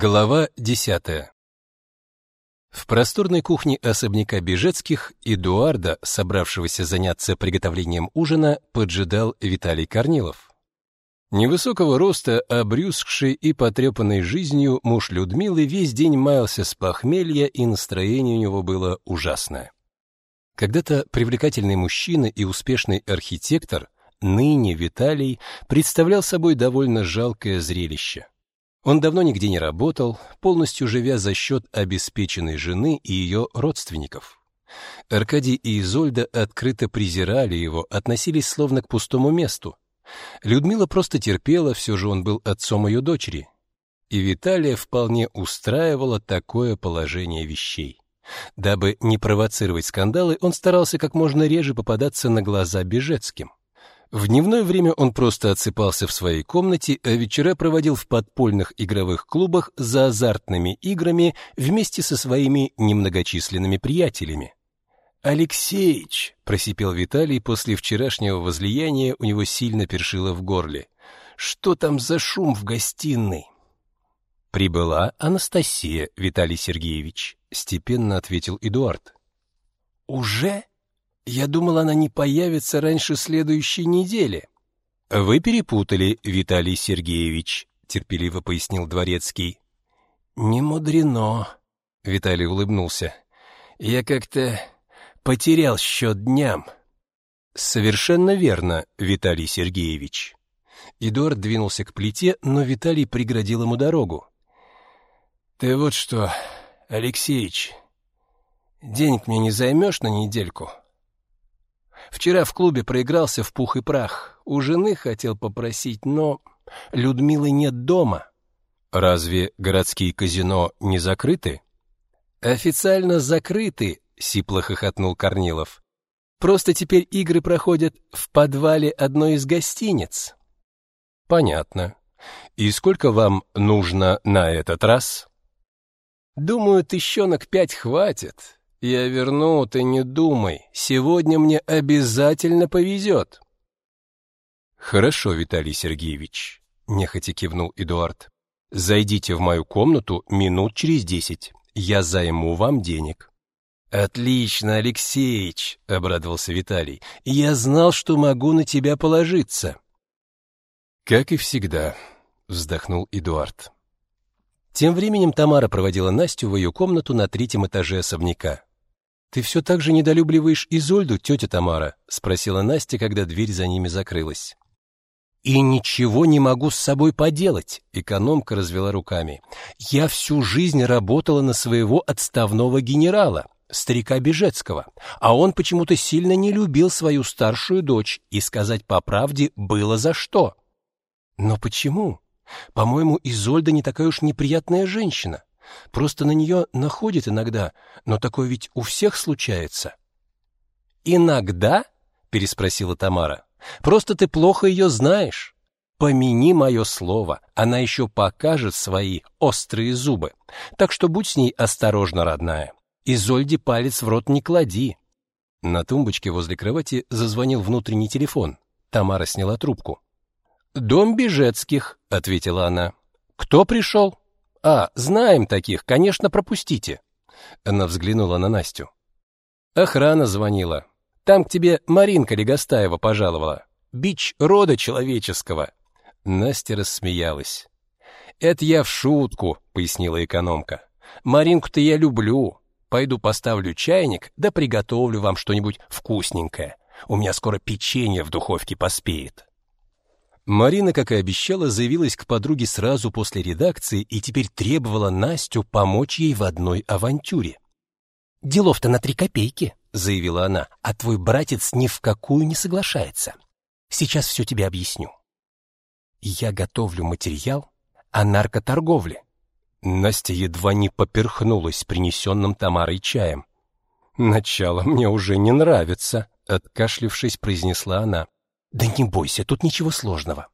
Глава 10. В просторной кухне особняка Бежецких Эдуарда, собравшегося заняться приготовлением ужина, поджидал Виталий Корнилов. Невысокого роста, обрюзгший и потрепанный жизнью, муж Людмилы весь день маялся с похмелья, и настроение у него было ужасное. Когда-то привлекательный мужчина и успешный архитектор, ныне Виталий представлял собой довольно жалкое зрелище. Он давно нигде не работал, полностью живя за счет обеспеченной жены и ее родственников. Аркадий и Изольда открыто презирали его, относились словно к пустому месту. Людмила просто терпела, все же он был отцом ее дочери. И Виталия вполне устраивало такое положение вещей. Дабы не провоцировать скандалы, он старался как можно реже попадаться на глаза Бежецким. В дневное время он просто отсыпался в своей комнате, а вечера проводил в подпольных игровых клубах за азартными играми вместе со своими немногочисленными приятелями. «Алексеич!» — просипел Виталий после вчерашнего возлияния, у него сильно першило в горле. «Что там за шум в гостиной?» «Прибыла Анастасия, Виталий Сергеевич», — степенно ответил Эдуард. «Уже?» Я думал, она не появится раньше следующей недели. Вы перепутали, Виталий Сергеевич, терпеливо пояснил дворецкий. Не мудрено, Виталий улыбнулся. Я как-то потерял счет дням. Совершенно верно, Виталий Сергеевич. Эдуард двинулся к плите, но Виталий преградил ему дорогу. Ты вот что, Алексеич, денег мне не займешь на недельку? Вчера в клубе проигрался в пух и прах. У жены хотел попросить, но Людмилы нет дома. Разве городские казино не закрыты? Официально закрыты, сипло хохотнул Корнилов. Просто теперь игры проходят в подвале одной из гостиниц. Понятно. И сколько вам нужно на этот раз? Думаю, тыщенок пять хватит. Я верну, ты не думай. Сегодня мне обязательно повезет. Хорошо, Виталий Сергеевич, нехотя кивнул Эдуард. Зайдите в мою комнату минут через десять. Я займу вам денег. Отлично, Алексеич, обрадовался Виталий. Я знал, что могу на тебя положиться. Как и всегда, вздохнул Эдуард. Тем временем Тамара проводила Настю в ее комнату на третьем этаже особняка. «Ты все так же недолюбливаешь Изольду, тетя Тамара?» — спросила Настя, когда дверь за ними закрылась. «И ничего не могу с собой поделать», — экономка развела руками. «Я всю жизнь работала на своего отставного генерала, старика Бежецкого, а он почему-то сильно не любил свою старшую дочь, и сказать по правде было за что». «Но почему? По-моему, Изольда не такая уж неприятная женщина. Просто на нее находит иногда, но такое ведь у всех случается. Иногда? переспросила Тамара. Просто ты плохо ее знаешь. Помяни мое слово, она еще покажет свои острые зубы. Так что будь с ней осторожна, родная. И Зольде палец в рот не клади. На тумбочке возле кровати зазвонил внутренний телефон. Тамара сняла трубку. «Дом Бежецких», — ответила она. «Кто пришел?» «А, знаем таких, конечно, пропустите». Она взглянула на Настю. «Охрана звонила. Там к тебе Маринка Легостаева пожаловала. Бич рода человеческого». Настя рассмеялась. «Это я в шутку», — пояснила экономка. «Маринку-то я люблю. Пойду поставлю чайник, да приготовлю вам что-нибудь вкусненькое. У меня скоро печенье в духовке поспеет». Марина, как и обещала, заявилась к подруге сразу после редакции и теперь требовала Настю помочь ей в одной авантюре. «Делов-то на три копейки», — заявила она, «а твой братец ни в какую не соглашается. Сейчас все тебе объясню. Я готовлю материал о наркоторговле». Настя едва не поперхнулась принесенным Тамарой чаем. «Начало мне уже не нравится», — откашлившись, произнесла она. Да не бойся, тут ничего сложного.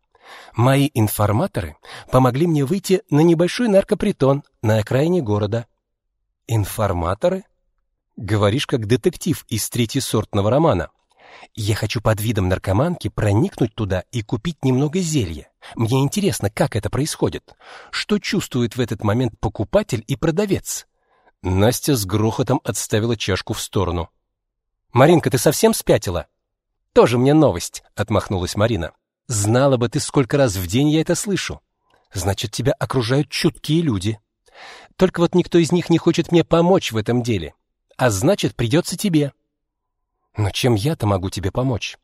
Мои информаторы помогли мне выйти на небольшой наркопритон на окраине города. Информаторы? Говоришь как детектив из третьесортного романа. Я хочу под видом наркоманки проникнуть туда и купить немного зелья. Мне интересно, как это происходит. Что чувствует в этот момент покупатель и продавец? Настя с грохотом отставила чашку в сторону. Маринка, ты совсем спятила? Тоже мне новость, отмахнулась Марина. Знала бы ты, сколько раз в день я это слышу. Значит, тебя окружают чуткие люди. Только вот никто из них не хочет мне помочь в этом деле. А значит, придется тебе. Но чем я-то могу тебе помочь?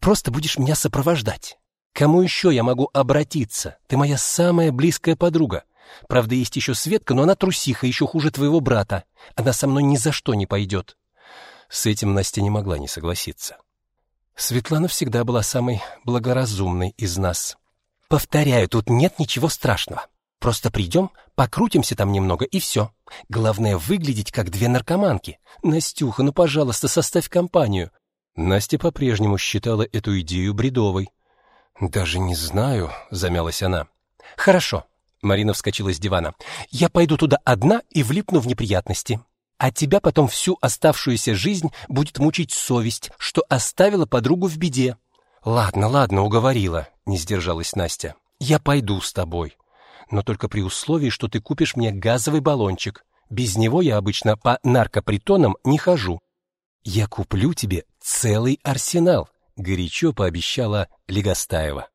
Просто будешь меня сопровождать. Кому еще я могу обратиться? Ты моя самая близкая подруга. Правда, есть еще Светка, но она трусиха, еще хуже твоего брата. Она со мной ни за что не пойдет». С этим Настя не могла не согласиться. Светлана всегда была самой благоразумной из нас. Повторяю, тут нет ничего страшного. Просто придем, покрутимся там немного и все. Главное выглядеть как две наркоманки. Настюха, ну, пожалуйста, составь компанию. Настя по-прежнему считала эту идею бредовой. Даже не знаю, замялась она. Хорошо. Марина вскочила с дивана. Я пойду туда одна и влипну в неприятности. А тебя потом всю оставшуюся жизнь будет мучить совесть, что оставила подругу в беде. Ладно, ладно, уговорила, не сдержалась Настя. Я пойду с тобой. Но только при условии, что ты купишь мне газовый баллончик. Без него я обычно по наркопритонам не хожу. Я куплю тебе целый арсенал, горячо пообещала Легостаева.